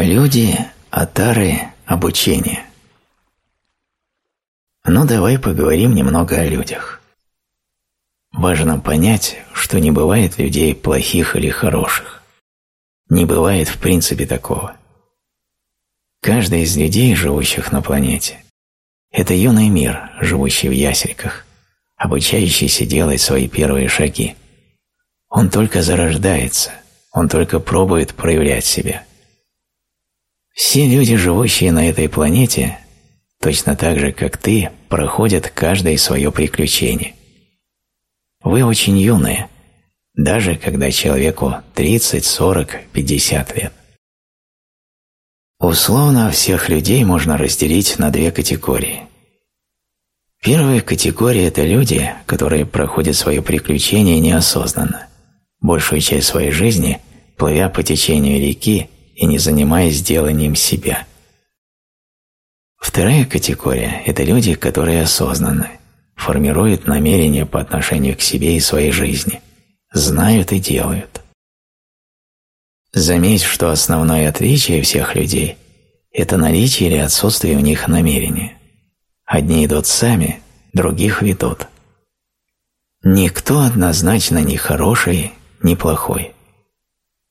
Люди, атары, обучение. Ну давай поговорим немного о людях. Важно понять, что не бывает людей плохих или хороших. Не бывает в принципе такого. Каждый из людей, живущих на планете, это юный мир, живущий в ясельках, обучающийся делать свои первые шаги. Он только зарождается, он только пробует проявлять себя. Все люди, живущие на этой планете, точно так же, как ты, проходят каждое свое приключение. Вы очень юные, даже когда человеку 30, 40, 50 лет. Условно всех людей можно разделить на две категории. Первая категория – это люди, которые проходят свое приключение неосознанно, большую часть своей жизни плывя по течению реки и не занимаясь деланием себя. Вторая категория – это люди, которые осознанны, формируют намерения по отношению к себе и своей жизни, знают и делают. Заметь, что основное отличие всех людей – это наличие или отсутствие у них намерения. Одни идут сами, других ведут. Никто однозначно не хороший, не плохой.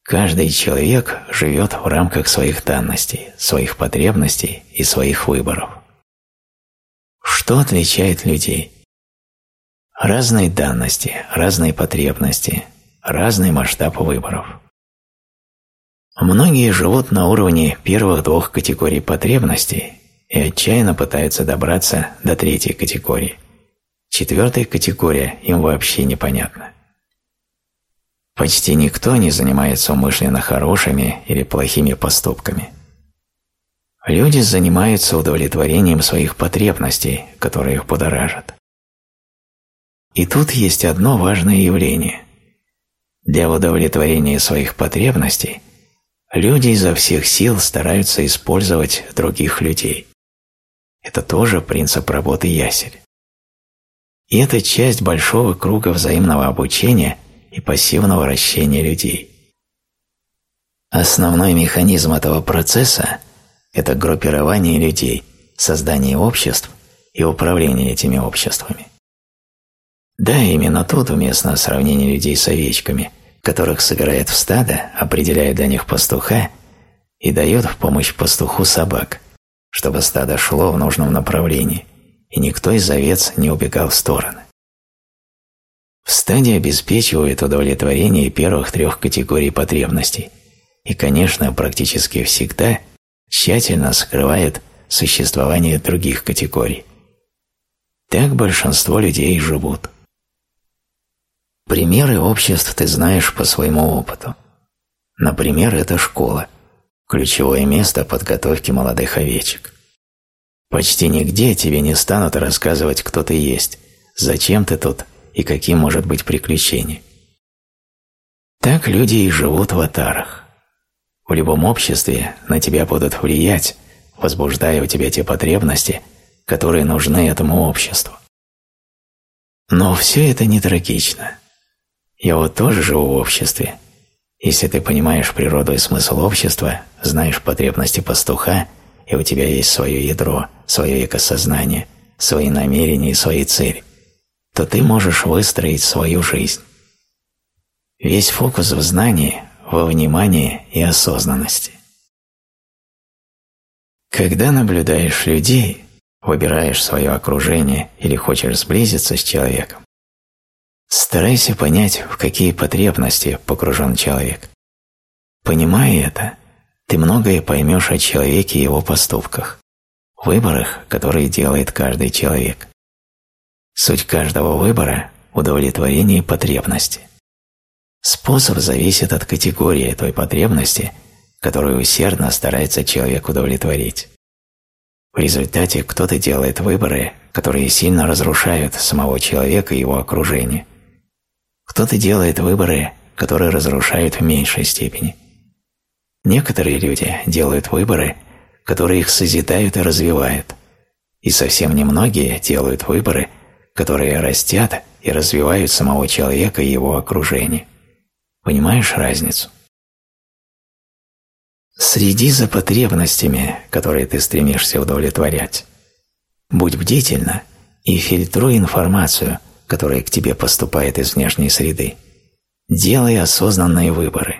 Каждый человек живет в рамках своих данностей, своих потребностей и своих выборов. Что отличает людей? Разные данности, разные потребности, разный масштаб выборов. Многие живут на уровне первых двух категорий потребностей и отчаянно пытаются добраться до третьей категории. Четвертая категория им вообще непонятна. Почти никто не занимается умышленно хорошими или плохими поступками. Люди занимаются удовлетворением своих потребностей, которые их будоражат. И тут есть одно важное явление. Для удовлетворения своих потребностей люди изо всех сил стараются использовать других людей. Это тоже принцип работы ясель. И это часть большого круга взаимного обучения – и пассивного вращения людей. Основной механизм этого процесса – это группирование людей, создание обществ и управление этими обществами. Да, именно тут уместно сравнение людей с овечками, которых собирает в стадо, определяя для них пастуха и дает в помощь пастуху собак, чтобы стадо шло в нужном направлении, и никто из овец не убегал в стороны. В стадии обеспечивает удовлетворение первых трех категорий потребностей и, конечно, практически всегда тщательно скрывает существование других категорий. Так большинство людей живут. Примеры обществ ты знаешь по своему опыту. Например, это школа, ключевое место подготовки молодых овечек. Почти нигде тебе не станут рассказывать, кто ты есть, зачем ты тут – и каким может быть приключение. Так люди и живут в атарах. В любом обществе на тебя будут влиять, возбуждая у тебя те потребности, которые нужны этому обществу. Но все это не трагично. Я вот тоже живу в обществе. Если ты понимаешь природу и смысл общества, знаешь потребности пастуха, и у тебя есть свое ядро, свое экосознание, свои намерения и свои цели, то ты можешь выстроить свою жизнь. Весь фокус в знании, во внимании и осознанности. Когда наблюдаешь людей, выбираешь свое окружение или хочешь сблизиться с человеком, старайся понять, в какие потребности погружен человек. Понимая это, ты многое поймешь о человеке и его поступках, выборах, которые делает каждый человек. Суть каждого выбора – удовлетворение потребности. Способ зависит от категории той потребности, которую усердно старается человек удовлетворить. В результате кто-то делает выборы, которые сильно разрушают самого человека и его окружение. Кто-то делает выборы, которые разрушают в меньшей степени. Некоторые люди делают выборы, которые их созидают и развивают, и совсем немногие делают выборы, которые растят и развивают самого человека и его окружение. Понимаешь разницу? Следи за потребностями, которые ты стремишься удовлетворять. Будь бдительна и фильтруй информацию, которая к тебе поступает из внешней среды. Делай осознанные выборы.